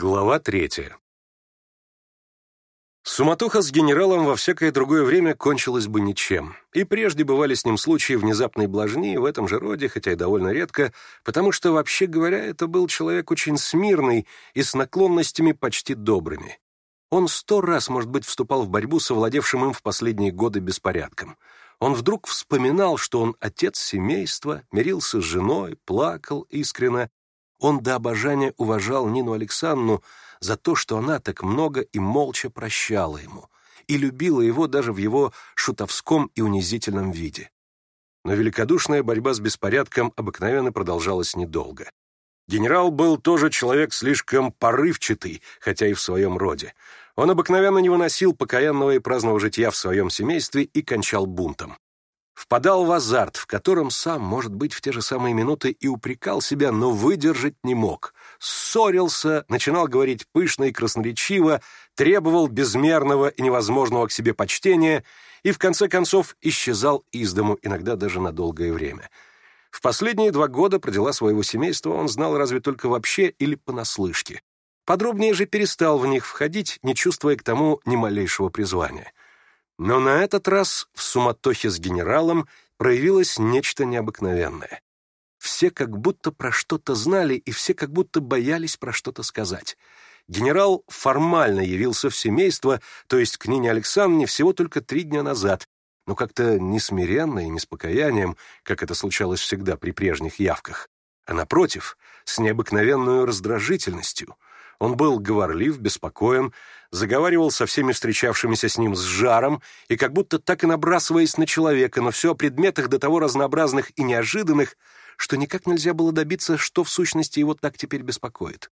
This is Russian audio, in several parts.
Глава третья. Суматоха с генералом во всякое другое время кончилась бы ничем. И прежде бывали с ним случаи внезапной блажни в этом же роде, хотя и довольно редко, потому что, вообще говоря, это был человек очень смирный и с наклонностями почти добрыми. Он сто раз, может быть, вступал в борьбу с овладевшим им в последние годы беспорядком. Он вдруг вспоминал, что он отец семейства, мирился с женой, плакал искренно, он до обожания уважал Нину Александру за то, что она так много и молча прощала ему, и любила его даже в его шутовском и унизительном виде. Но великодушная борьба с беспорядком обыкновенно продолжалась недолго. Генерал был тоже человек слишком порывчатый, хотя и в своем роде. Он обыкновенно не выносил покаянного и праздного житья в своем семействе и кончал бунтом впадал в азарт, в котором сам, может быть, в те же самые минуты и упрекал себя, но выдержать не мог. Ссорился, начинал говорить пышно и красноречиво, требовал безмерного и невозможного к себе почтения и, в конце концов, исчезал из дому, иногда даже на долгое время. В последние два года про дела своего семейства он знал разве только вообще или понаслышке. Подробнее же перестал в них входить, не чувствуя к тому ни малейшего призвания. Но на этот раз в суматохе с генералом проявилось нечто необыкновенное. Все как будто про что-то знали, и все как будто боялись про что-то сказать. Генерал формально явился в семейство, то есть к Нине Александровне, всего только три дня назад, но как-то не смиренно и не с покаянием, как это случалось всегда при прежних явках, а напротив, с необыкновенной раздражительностью — он был говорлив, беспокоен, заговаривал со всеми встречавшимися с ним с жаром и как будто так и набрасываясь на человека, но все о предметах до того разнообразных и неожиданных, что никак нельзя было добиться, что в сущности его так теперь беспокоит.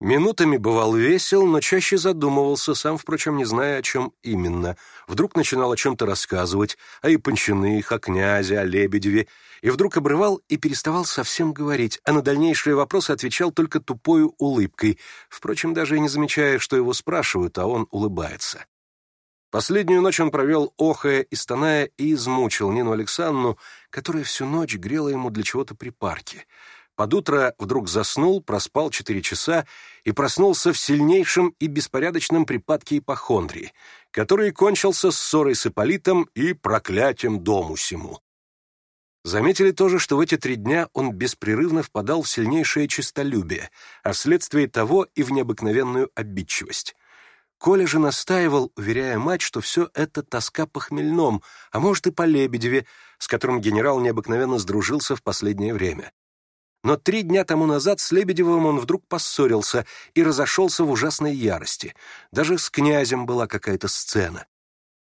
Минутами бывал весел, но чаще задумывался, сам, впрочем, не зная, о чем именно. Вдруг начинал о чем-то рассказывать, о Япончиных, о князе, о Лебедеве, и вдруг обрывал и переставал совсем говорить, а на дальнейшие вопросы отвечал только тупою улыбкой, впрочем, даже и не замечая, что его спрашивают, а он улыбается. Последнюю ночь он провел охая и стоная и измучил Нину Александру, которая всю ночь грела ему для чего-то припарки — под утро вдруг заснул, проспал четыре часа и проснулся в сильнейшем и беспорядочном припадке ипохондрии, который кончился ссорой с Ипполитом и проклятием дому сему. Заметили тоже, что в эти три дня он беспрерывно впадал в сильнейшее честолюбие, а вследствие того и в необыкновенную обидчивость. Коля же настаивал, уверяя мать, что все это тоска по хмельном, а может и по Лебедеве, с которым генерал необыкновенно сдружился в последнее время. Но три дня тому назад с Лебедевым он вдруг поссорился и разошелся в ужасной ярости. Даже с князем была какая-то сцена.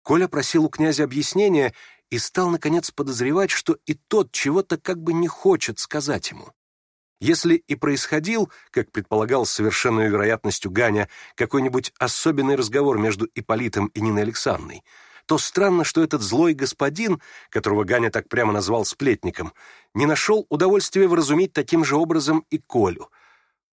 Коля просил у князя объяснения и стал, наконец, подозревать, что и тот чего-то как бы не хочет сказать ему. Если и происходил, как предполагал с совершенной вероятностью Ганя, какой-нибудь особенный разговор между Иполитом и Ниной Александровной, то странно, что этот злой господин, которого Ганя так прямо назвал сплетником, не нашел удовольствия вразумить таким же образом и Колю.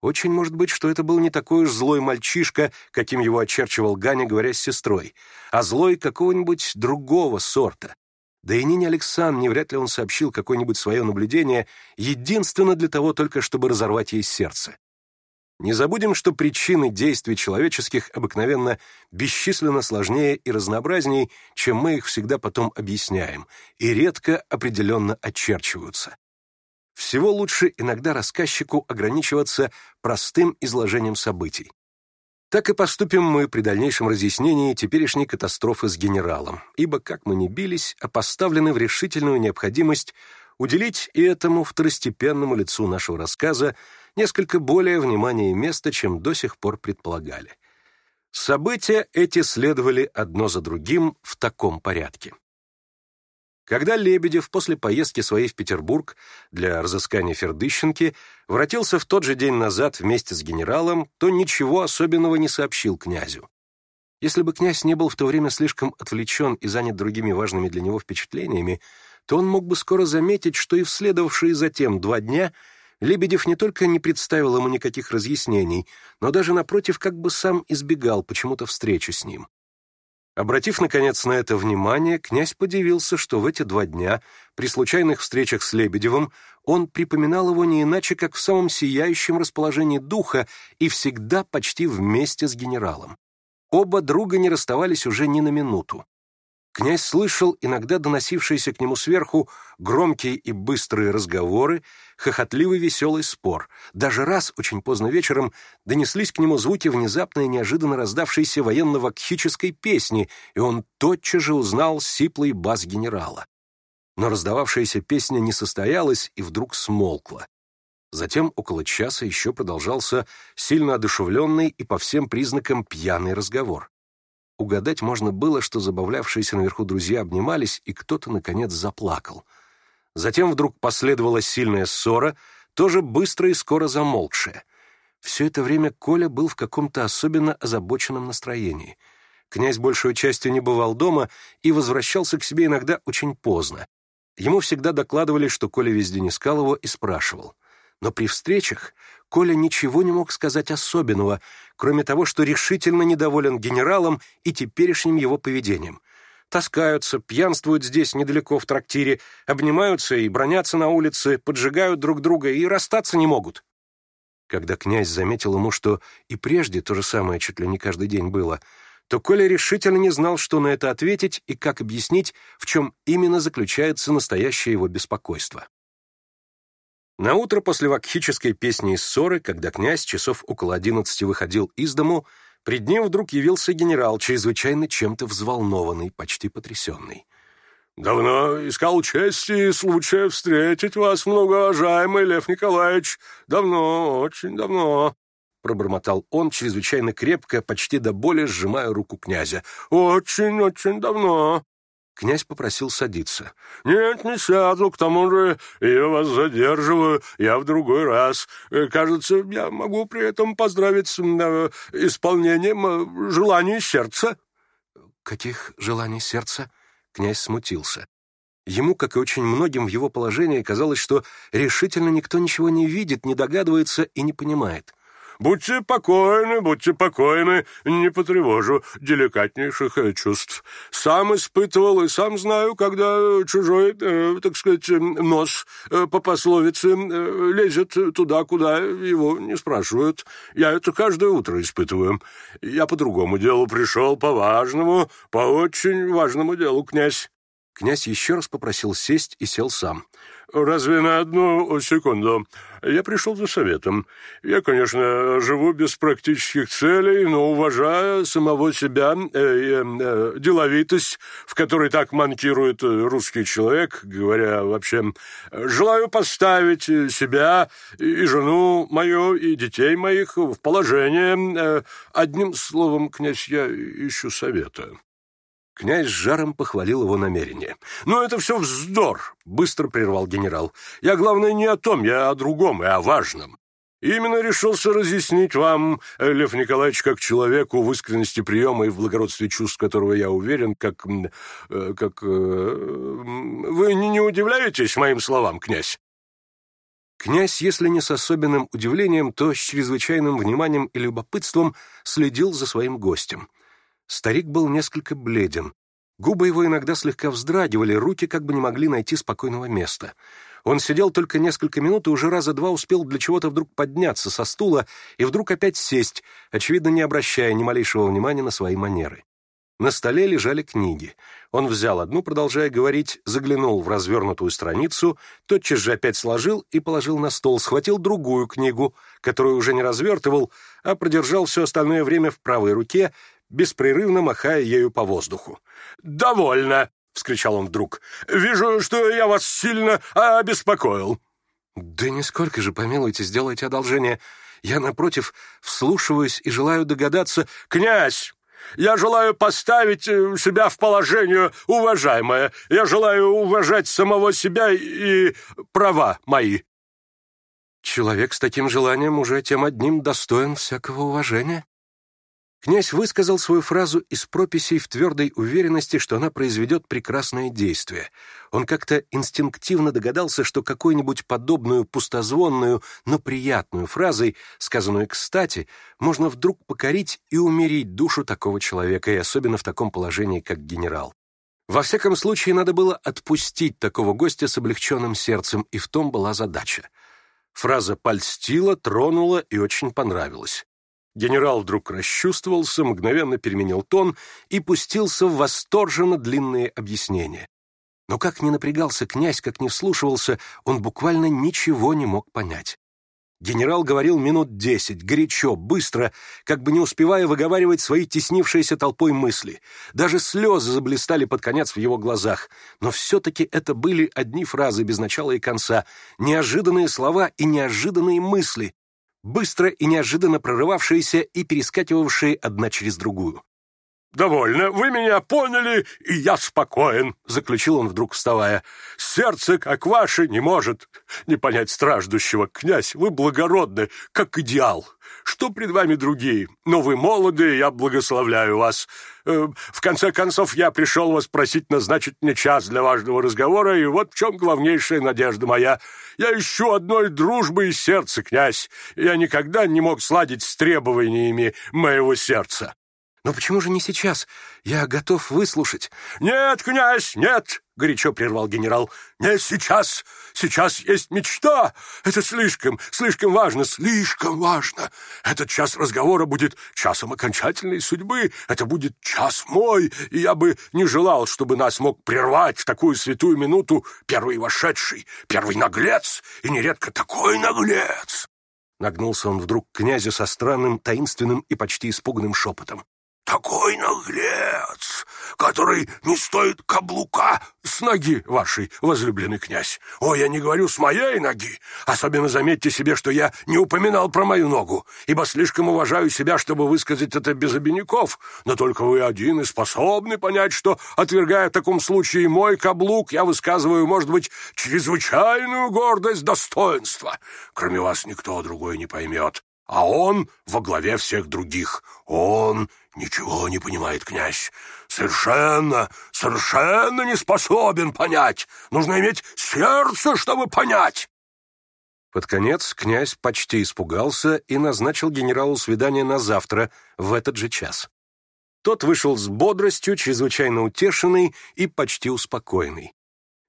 Очень может быть, что это был не такой уж злой мальчишка, каким его очерчивал Ганя, говоря с сестрой, а злой какого-нибудь другого сорта. Да и Нине Александровне вряд ли он сообщил какое-нибудь свое наблюдение, единственно для того только, чтобы разорвать ей сердце. Не забудем, что причины действий человеческих обыкновенно бесчисленно сложнее и разнообразней, чем мы их всегда потом объясняем, и редко определенно очерчиваются. Всего лучше иногда рассказчику ограничиваться простым изложением событий. Так и поступим мы при дальнейшем разъяснении теперешней катастрофы с генералом, ибо, как мы не бились, а поставлены в решительную необходимость уделить и этому второстепенному лицу нашего рассказа несколько более внимания и места, чем до сих пор предполагали. События эти следовали одно за другим в таком порядке. Когда Лебедев после поездки своей в Петербург для разыскания Фердыщенки вратился в тот же день назад вместе с генералом, то ничего особенного не сообщил князю. Если бы князь не был в то время слишком отвлечен и занят другими важными для него впечатлениями, то он мог бы скоро заметить, что и в следовавшие затем два дня – Лебедев не только не представил ему никаких разъяснений, но даже, напротив, как бы сам избегал почему-то встречи с ним. Обратив, наконец, на это внимание, князь подивился, что в эти два дня, при случайных встречах с Лебедевым, он припоминал его не иначе, как в самом сияющем расположении духа и всегда почти вместе с генералом. Оба друга не расставались уже ни на минуту. Князь слышал иногда доносившиеся к нему сверху громкие и быстрые разговоры, хохотливый веселый спор. Даже раз, очень поздно вечером, донеслись к нему звуки внезапно и неожиданно раздавшейся военно-вакхической песни, и он тотчас же узнал сиплый бас генерала. Но раздававшаяся песня не состоялась и вдруг смолкла. Затем около часа еще продолжался сильно одушевленный и по всем признакам пьяный разговор. Угадать можно было, что забавлявшиеся наверху друзья обнимались, и кто-то, наконец, заплакал. Затем вдруг последовала сильная ссора, тоже быстро и скоро замолкшая. Все это время Коля был в каком-то особенно озабоченном настроении. Князь большую частью не бывал дома и возвращался к себе иногда очень поздно. Ему всегда докладывали, что Коля везде не искал его и спрашивал — но при встречах Коля ничего не мог сказать особенного, кроме того, что решительно недоволен генералом и теперешним его поведением. Таскаются, пьянствуют здесь недалеко в трактире, обнимаются и бронятся на улице, поджигают друг друга и расстаться не могут. Когда князь заметил ему, что и прежде то же самое чуть ли не каждый день было, то Коля решительно не знал, что на это ответить и как объяснить, в чем именно заключается настоящее его беспокойство. На утро после вакхической песни и ссоры, когда князь часов около одиннадцати выходил из дому, пред ним вдруг явился генерал, чрезвычайно чем-то взволнованный, почти потрясенный. «Давно искал чести и случая встретить вас, многоуважаемый Лев Николаевич. Давно, очень давно», — пробормотал он, чрезвычайно крепко, почти до боли сжимая руку князя. «Очень, очень давно». Князь попросил садиться. «Нет, не сяду, к тому же я вас задерживаю, я в другой раз. Э, кажется, я могу при этом поздравить с э, исполнением э, желаний сердца». «Каких желаний сердца?» Князь смутился. Ему, как и очень многим в его положении, казалось, что решительно никто ничего не видит, не догадывается и не понимает. Будьте покойны, будьте покойны, не потревожу деликатнейших э, чувств. Сам испытывал и сам знаю, когда чужой, э, так сказать, э, нос э, по пословице э, лезет туда, куда его не спрашивают. Я это каждое утро испытываю. Я по другому делу пришел, по важному, по очень важному делу, князь. Князь еще раз попросил сесть и сел сам. Разве на одну секунду? Я пришел за советом. Я, конечно, живу без практических целей, но уважаю самого себя, э, э, деловитость, в которой так манкирует э, русский человек, говоря вообще, желаю поставить э, себя и жену мою, и детей моих в положение. Э, одним словом, князь, я ищу совета. Князь с жаром похвалил его намерение. «Но это все вздор!» — быстро прервал генерал. «Я, главное, не о том, я о другом и о важном. Именно решился разъяснить вам, Лев Николаевич, как человеку, в искренности приема и в благородстве чувств, которого я уверен, как... Э, как... Э, вы не, удивляетесь моим словам, князь?» Князь, если не с особенным удивлением, то с чрезвычайным вниманием и любопытством следил за своим гостем — Старик был несколько бледен. Губы его иногда слегка вздрагивали, руки как бы не могли найти спокойного места. Он сидел только несколько минут и уже раза два успел для чего-то вдруг подняться со стула и вдруг опять сесть, очевидно, не обращая ни малейшего внимания на свои манеры. На столе лежали книги. Он взял одну, продолжая говорить, заглянул в развернутую страницу, тотчас же опять сложил и положил на стол, схватил другую книгу, которую уже не развертывал, а продержал все остальное время в правой руке беспрерывно махая ею по воздуху. «Довольно!» — вскричал он вдруг. «Вижу, что я вас сильно обеспокоил». «Да нисколько же, помилуйте, сделайте одолжение. Я, напротив, вслушиваюсь и желаю догадаться...» «Князь!» Я желаю поставить э, себя в положение, уважаемое. Я желаю уважать самого себя и права мои. Человек с таким желанием уже тем одним достоин всякого уважения. Князь высказал свою фразу из прописей в твердой уверенности, что она произведет прекрасное действие. Он как-то инстинктивно догадался, что какую-нибудь подобную пустозвонную, но приятную фразой, сказанную кстати, можно вдруг покорить и умерить душу такого человека, и особенно в таком положении, как генерал. Во всяком случае, надо было отпустить такого гостя с облегченным сердцем, и в том была задача. Фраза польстила, тронула и очень понравилась. Генерал вдруг расчувствовался, мгновенно переменил тон и пустился в восторженно длинные объяснения. Но как ни напрягался князь, как ни вслушивался, он буквально ничего не мог понять. Генерал говорил минут десять, горячо, быстро, как бы не успевая выговаривать свои теснившиеся толпой мысли. Даже слезы заблистали под конец в его глазах. Но все-таки это были одни фразы без начала и конца, неожиданные слова и неожиданные мысли, быстро и неожиданно прорывавшиеся и перескакивавшие одна через другую. «Довольно, вы меня поняли, и я спокоен», — заключил он вдруг вставая. «Сердце, как ваше, не может не понять страждущего. Князь, вы благородны, как идеал. Что пред вами другие? Но вы молоды, я благословляю вас. Э, в конце концов, я пришел вас просить назначить мне час для важного разговора, и вот в чем главнейшая надежда моя. Я ищу одной дружбы и сердца, князь. Я никогда не мог сладить с требованиями моего сердца». Но почему же не сейчас? Я готов выслушать. Нет, князь, нет, горячо прервал генерал. Не сейчас. Сейчас есть мечта. Это слишком, слишком важно, слишком важно. Этот час разговора будет часом окончательной судьбы. Это будет час мой, и я бы не желал, чтобы нас мог прервать в такую святую минуту первый вошедший, первый наглец, и нередко такой наглец. Нагнулся он вдруг к князю со странным, таинственным и почти испуганным шепотом такой наглец, который не стоит каблука с ноги вашей, возлюбленный князь. О, я не говорю с моей ноги. Особенно заметьте себе, что я не упоминал про мою ногу, ибо слишком уважаю себя, чтобы высказать это без обиняков. Но только вы один и способны понять, что, отвергая в таком случае мой каблук, я высказываю, может быть, чрезвычайную гордость достоинства. Кроме вас никто другой не поймет а он во главе всех других. Он ничего не понимает, князь. Совершенно, совершенно не способен понять. Нужно иметь сердце, чтобы понять. Под конец князь почти испугался и назначил генералу свидание на завтра, в этот же час. Тот вышел с бодростью, чрезвычайно утешенный и почти успокоенный.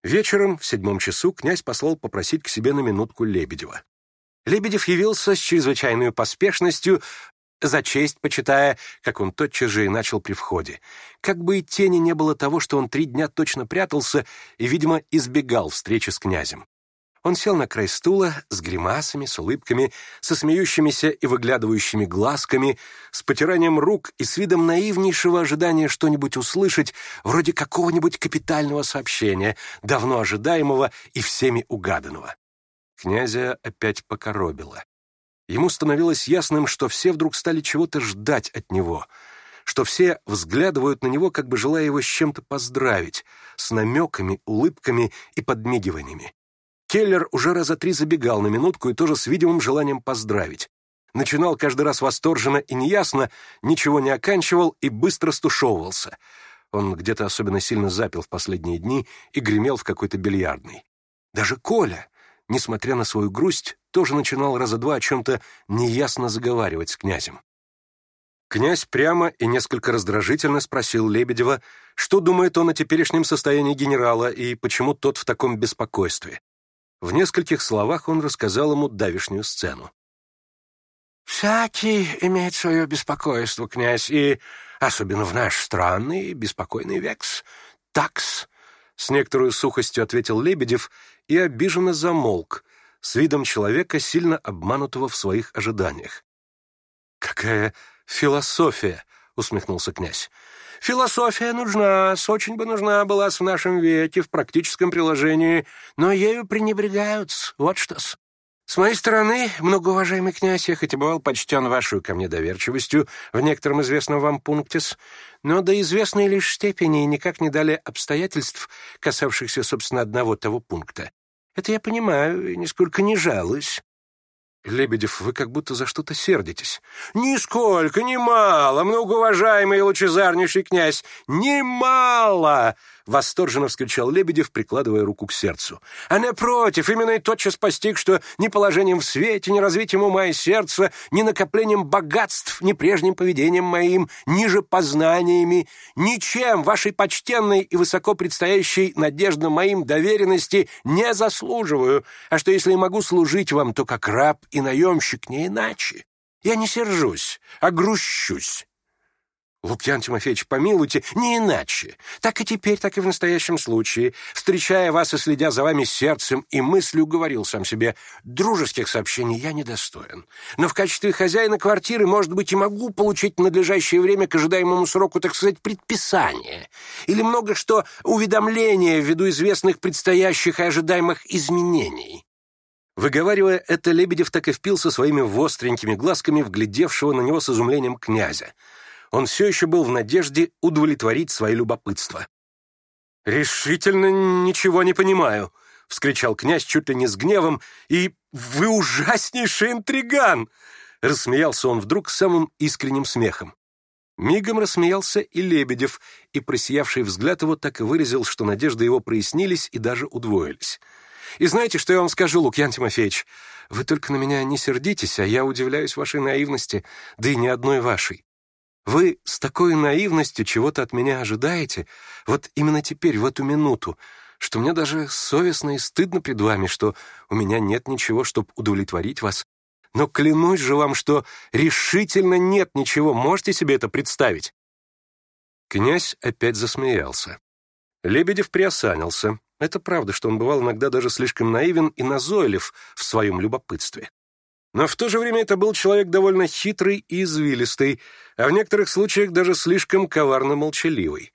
Вечером, в седьмом часу, князь послал попросить к себе на минутку Лебедева. Лебедев явился с чрезвычайной поспешностью, за честь почитая, как он тотчас же и начал при входе. Как бы и тени не было того, что он три дня точно прятался и, видимо, избегал встречи с князем. Он сел на край стула с гримасами, с улыбками, со смеющимися и выглядывающими глазками, с потиранием рук и с видом наивнейшего ожидания что-нибудь услышать, вроде какого-нибудь капитального сообщения, давно ожидаемого и всеми угаданного князя опять покоробило. Ему становилось ясным, что все вдруг стали чего-то ждать от него, что все взглядывают на него, как бы желая его с чем-то поздравить, с намеками, улыбками и подмигиваниями. Келлер уже раза три забегал на минутку и тоже с видимым желанием поздравить. Начинал каждый раз восторженно и неясно, ничего не оканчивал и быстро стушевывался. Он где-то особенно сильно запил в последние дни и гремел в какой-то бильярдный. Даже Коля, несмотря на свою грусть, тоже начинал раза два о чем-то неясно заговаривать с князем. Князь прямо и несколько раздражительно спросил Лебедева, что думает он о теперешнем состоянии генерала и почему тот в таком беспокойстве. В нескольких словах он рассказал ему давишнюю сцену. «Всякий имеет свое беспокойство, князь, и, особенно в наш странный беспокойный векс, такс», с некоторой сухостью ответил Лебедев и обиженно замолк, с видом человека, сильно обманутого в своих ожиданиях. «Какая философия!» — усмехнулся князь. «Философия нужна, с очень бы нужна была в нашем веке в практическом приложении, но ею пренебрегают, вот что-с». С моей стороны, многоуважаемый князь, я хоть и бывал почтен вашей ко мне доверчивостью в некотором известном вам пункте, но до известной лишь степени и никак не дали обстоятельств, касавшихся, собственно, одного того пункта. Это я понимаю и нисколько не жалуюсь. Лебедев, вы как будто за что-то сердитесь. Нисколько, немало, многоуважаемый лучезарнейший князь, немало! восторженно вскричал Лебедев, прикладывая руку к сердцу. «А напротив, именно и тотчас постиг, что ни положением в свете, ни развитием ума и сердца, ни накоплением богатств, ни прежним поведением моим, ниже познаниями, ничем вашей почтенной и высоко предстоящей надежды моим доверенности не заслуживаю, а что если и могу служить вам, то как раб и наемщик, не иначе. Я не сержусь, а грущусь». Лукьян Тимофеевич, помилуйте, не иначе. Так и теперь, так и в настоящем случае, встречая вас и следя за вами сердцем и мыслью, говорил сам себе, дружеских сообщений я недостоин. Но в качестве хозяина квартиры, может быть, и могу получить в надлежащее время к ожидаемому сроку, так сказать, предписание. Или много что уведомление ввиду известных предстоящих и ожидаемых изменений. Выговаривая это, Лебедев так и впился своими востренькими глазками, вглядевшего на него с изумлением князя — он все еще был в надежде удовлетворить свое любопытство. «Решительно ничего не понимаю», — вскричал князь чуть ли не с гневом, «и вы ужаснейший интриган!» Рассмеялся он вдруг самым искренним смехом. Мигом рассмеялся и Лебедев, и просиявший взгляд его так и выразил, что надежды его прояснились и даже удвоились. «И знаете, что я вам скажу, Лукьян Тимофеевич? Вы только на меня не сердитесь, а я удивляюсь вашей наивности, да и ни одной вашей. Вы с такой наивностью чего-то от меня ожидаете, вот именно теперь, в эту минуту, что мне даже совестно и стыдно пред вами, что у меня нет ничего, чтобы удовлетворить вас. Но клянусь же вам, что решительно нет ничего, можете себе это представить?» Князь опять засмеялся. Лебедев приосанился. Это правда, что он бывал иногда даже слишком наивен и назойлив в своем любопытстве. Но в то же время это был человек довольно хитрый и извилистый, а в некоторых случаях даже слишком коварно молчаливый.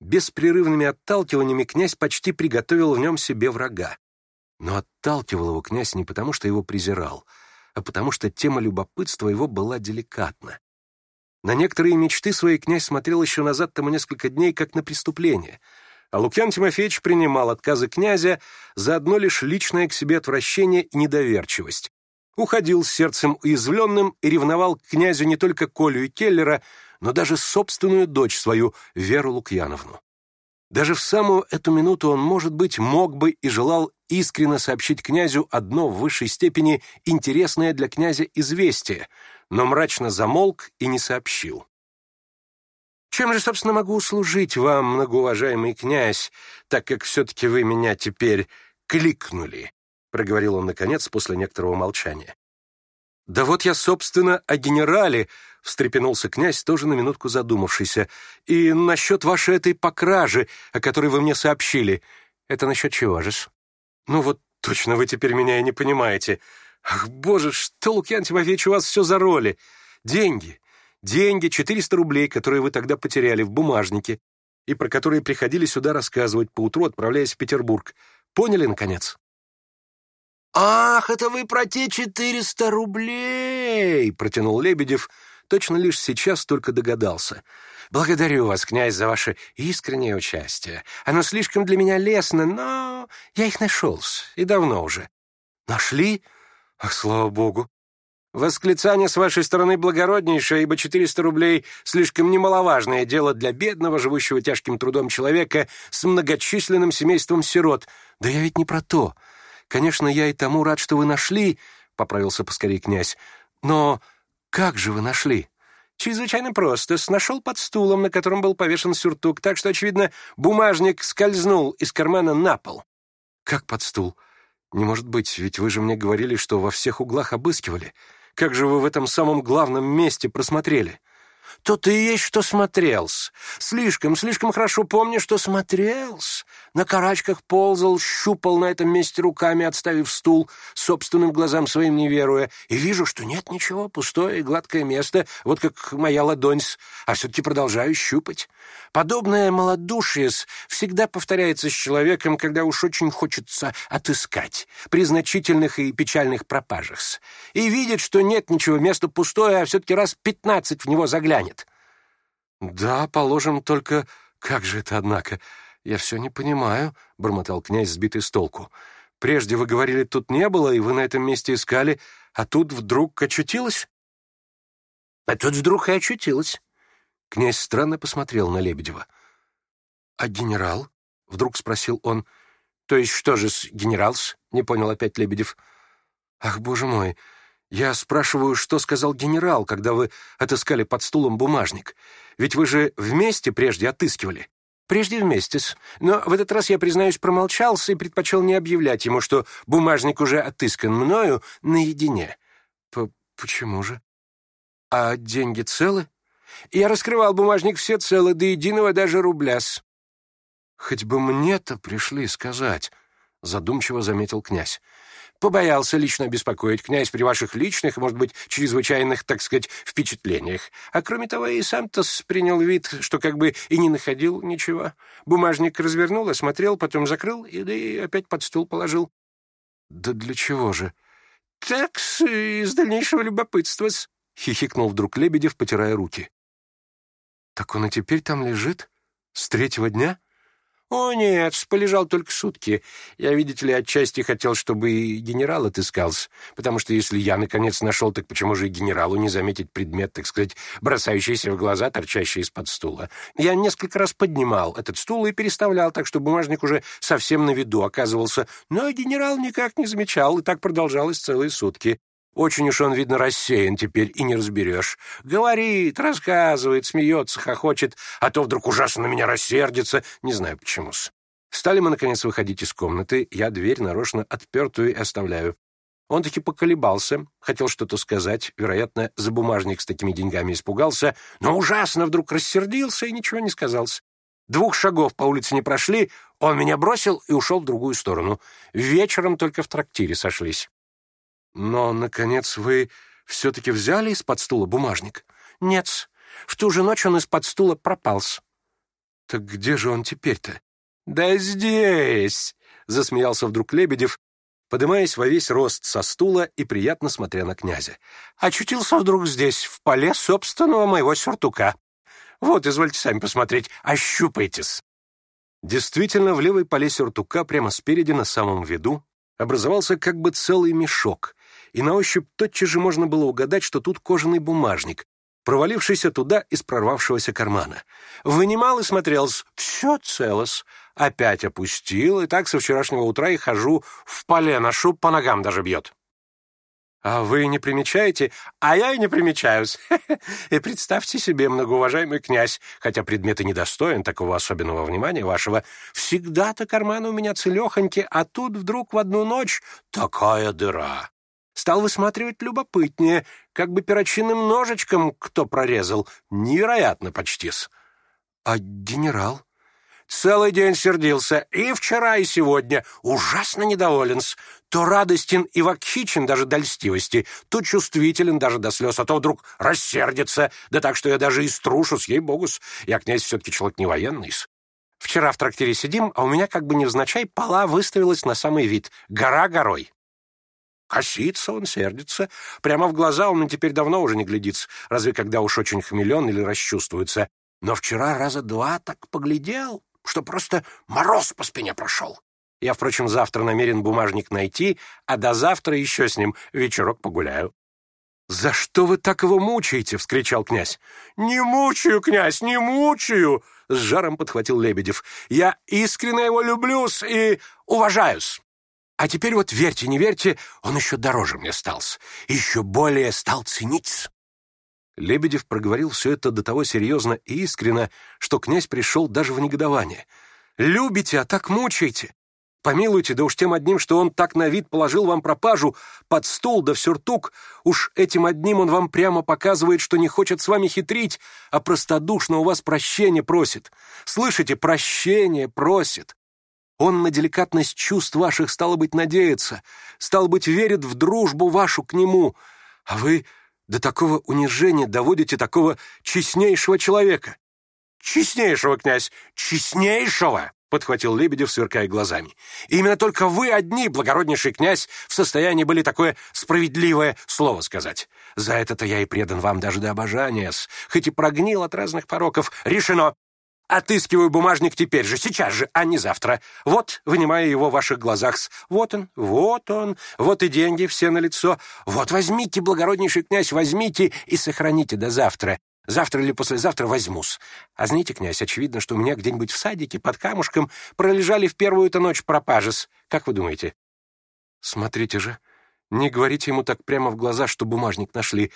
Беспрерывными отталкиваниями князь почти приготовил в нем себе врага. Но отталкивал его князь не потому, что его презирал, а потому что тема любопытства его была деликатна. На некоторые мечты своей князь смотрел еще назад тому несколько дней, как на преступление, а Лукьян Тимофеевич принимал отказы князя за одно лишь личное к себе отвращение и недоверчивость, уходил с сердцем уязвленным и ревновал к князю не только Колю и Келлера, но даже собственную дочь свою, Веру Лукьяновну. Даже в самую эту минуту он, может быть, мог бы и желал искренно сообщить князю одно в высшей степени интересное для князя известие, но мрачно замолк и не сообщил. «Чем же, собственно, могу служить вам, многоуважаемый князь, так как все-таки вы меня теперь кликнули?» проговорил он наконец после некоторого молчания. «Да вот я, собственно, о генерале», — встрепенулся князь, тоже на минутку задумавшийся. «И насчет вашей этой покражи, о которой вы мне сообщили. Это насчет чего же -с? «Ну вот точно вы теперь меня и не понимаете. Ах, боже, что, Лукьян Тимофеевич, у вас все за роли. Деньги, деньги, 400 рублей, которые вы тогда потеряли в бумажнике и про которые приходили сюда рассказывать поутру, отправляясь в Петербург. Поняли, наконец?» «Ах, это вы про те 400 рублей!» — протянул Лебедев, точно лишь сейчас только догадался. «Благодарю вас, князь, за ваше искреннее участие. Оно слишком для меня лестно, но я их нашелся, и давно уже». «Нашли? Ах, слава богу!» «Восклицание с вашей стороны благороднейшее, ибо 400 рублей — слишком немаловажное дело для бедного, живущего тяжким трудом человека с многочисленным семейством сирот. Да я ведь не про то!» «Конечно, я и тому рад, что вы нашли», — поправился поскорее князь. «Но как же вы нашли?» «Чрезвычайно просто. Нашел под стулом, на котором был повешен сюртук, так что, очевидно, бумажник скользнул из кармана на пол». «Как под стул? Не может быть, ведь вы же мне говорили, что во всех углах обыскивали. Как же вы в этом самом главном месте просмотрели?» то ты и есть, что смотрелся. Слишком, слишком хорошо помню, что смотрелся на карачках ползал, щупал на этом месте руками, отставив стул, собственным глазам своим не веруя, и вижу, что нет ничего, пустое и гладкое место, вот как моя ладонь, а все-таки продолжаю щупать. Подобное малодушие всегда повторяется с человеком, когда уж очень хочется отыскать при значительных и печальных пропажах, и видит, что нет ничего, место пустое, а все-таки раз пятнадцать в него заглянет. Да, положим, только как же это, однако... «Я все не понимаю», — бормотал князь, сбитый с толку. «Прежде вы говорили, тут не было, и вы на этом месте искали, а тут вдруг очутилось?» «А тут вдруг и очутилось». Князь странно посмотрел на Лебедева. «А генерал?» — вдруг спросил он. «То есть что же с генералс?» — не понял опять Лебедев. «Ах, боже мой! Я спрашиваю, что сказал генерал, когда вы отыскали под стулом бумажник? Ведь вы же вместе прежде отыскивали» прежде вместе. Но в этот раз я, признаюсь, промолчался и предпочел не объявлять ему, что бумажник уже отыскан мною наедине. П Почему же? А деньги целы? Я раскрывал бумажник все целы, до единого даже рубля с. Хоть бы мне-то пришли сказать, задумчиво заметил князь. Побоялся лично беспокоить князь при ваших личных, может быть, чрезвычайных, так сказать, впечатлениях. А кроме того, и сам-то принял вид, что как бы и не находил ничего. Бумажник развернул, осмотрел, потом закрыл и, да и опять под стул положил. Да для чего же? Так, из дальнейшего любопытства, — хихикнул вдруг Лебедев, потирая руки. Так он и теперь там лежит? С третьего дня? — «О, нет, полежал только сутки. Я, видите ли, отчасти хотел, чтобы и генерал отыскался, потому что если я, наконец, нашел, так почему же и генералу не заметить предмет, так сказать, бросающийся в глаза, торчащий из-под стула? Я несколько раз поднимал этот стул и переставлял так, что бумажник уже совсем на виду оказывался, но генерал никак не замечал, и так продолжалось целые сутки. Очень уж он, видно, рассеян теперь и не разберешь. Говорит, рассказывает, смеется, хохочет, а то вдруг ужасно на меня рассердится, не знаю почему-с. Стали мы, наконец, выходить из комнаты, я дверь нарочно отпертую и оставляю. Он таки поколебался, хотел что-то сказать, вероятно, за бумажник с такими деньгами испугался, но ужасно вдруг рассердился и ничего не сказался. Двух шагов по улице не прошли, он меня бросил и ушел в другую сторону. Вечером только в трактире сошлись. Но, наконец, вы все-таки взяли из-под стула бумажник? Нет. В ту же ночь он из-под стула пропался. Так где же он теперь-то? Да здесь! Засмеялся вдруг Лебедев, поднимаясь во весь рост со стула и приятно смотря на князя. Очутился вдруг здесь, в поле собственного моего сюртука. Вот, извольте сами посмотреть, ощупайтесь. Действительно, в левой поле сюртука, прямо спереди, на самом виду, образовался как бы целый мешок — и на ощупь тотчас же можно было угадать, что тут кожаный бумажник, провалившийся туда из прорвавшегося кармана. Вынимал и смотрел, Все целос. Опять опустил, и так со вчерашнего утра и хожу в поле ношу, по ногам даже бьет. А вы не примечаете? А я и не примечаюсь. И представьте себе, многоуважаемый князь, хотя предмет и недостоин такого особенного внимания вашего, всегда-то карманы у меня целехоньки, а тут вдруг в одну ночь такая дыра. Стал высматривать любопытнее, как бы перочинным ножичком кто прорезал. Невероятно почти-с. А генерал? Целый день сердился. И вчера, и сегодня. Ужасно недоволен-с. То радостен и вакхичен даже до льстивости, то чувствителен даже до слез, а то вдруг рассердится. Да так, что я даже и струшусь, ей-богус. Я, князь, все-таки человек не военный-с. Вчера в трактире сидим, а у меня как бы невзначай пола выставилась на самый вид. Гора горой. Косится он, сердится. Прямо в глаза он теперь давно уже не глядится, разве когда уж очень хмелен или расчувствуется. Но вчера раза два так поглядел, что просто мороз по спине прошел. Я, впрочем, завтра намерен бумажник найти, а до завтра еще с ним вечерок погуляю. «За что вы так его мучаете?» — вскричал князь. «Не мучаю, князь, не мучаю!» — с жаром подхватил Лебедев. «Я искренне его люблю и уважаюсь. А теперь вот верьте, не верьте, он еще дороже мне стался, еще более стал цениться». Лебедев проговорил все это до того серьезно и искренно, что князь пришел даже в негодование. «Любите, а так мучаете! Помилуйте, да уж тем одним, что он так на вид положил вам пропажу, под стул да в сюртук, уж этим одним он вам прямо показывает, что не хочет с вами хитрить, а простодушно у вас прощения просит. Слышите, прощение просит. Он на деликатность чувств ваших, стало быть, надеется, стало быть, верит в дружбу вашу к нему. А вы до такого унижения доводите такого честнейшего человека. Честнейшего, князь, честнейшего, подхватил Лебедев, сверкая глазами. И именно только вы одни, благороднейший князь, в состоянии были такое справедливое слово сказать. За это-то я и предан вам даже до обожания, хоть и прогнил от разных пороков. Решено, Отыскиваю бумажник теперь же, сейчас же, а не завтра. Вот, вынимая его в ваших глазах. Вот он, вот он, вот и деньги все на лицо. Вот возьмите, благороднейший князь, возьмите и сохраните до завтра. Завтра или послезавтра возьмусь. А знаете, князь, очевидно, что у меня где-нибудь в садике под камушком пролежали в первую-то ночь пропажес. Как вы думаете? Смотрите же. Не говорите ему так прямо в глаза, что бумажник нашли.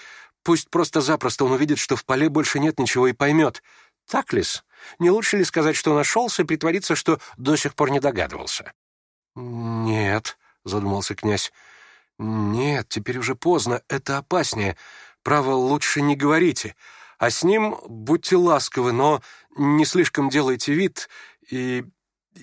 Пусть просто-запросто он увидит, что в поле больше нет ничего и поймет. Так лис? Не лучше ли сказать, что нашелся, и притвориться, что до сих пор не догадывался? Нет, задумался князь. Нет, теперь уже поздно, это опаснее. Право, лучше не говорите. А с ним будьте ласковы, но не слишком делайте вид и...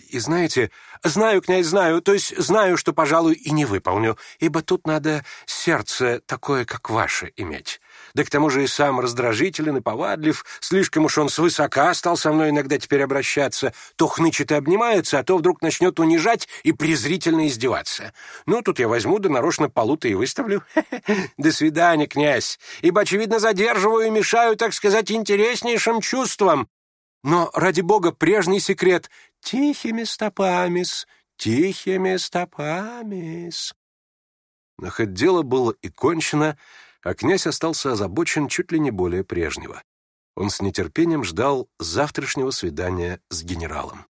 И знаете, знаю, князь, знаю, то есть знаю, что, пожалуй, и не выполню, ибо тут надо сердце такое, как ваше, иметь. Да к тому же и сам раздражителен и повадлив. Слишком уж он свысока стал со мной иногда теперь обращаться. То хнычет и обнимается, а то вдруг начнет унижать и презрительно издеваться. Ну, тут я возьму да нарочно полуто и выставлю. До свидания, князь. Ибо, очевидно, задерживаю и мешаю, так сказать, интереснейшим чувствам. Но, ради бога, прежний секрет. Тихими стопами-с, тихими стопами-с. Но хоть дело было и кончено, а князь остался озабочен чуть ли не более прежнего. Он с нетерпением ждал завтрашнего свидания с генералом.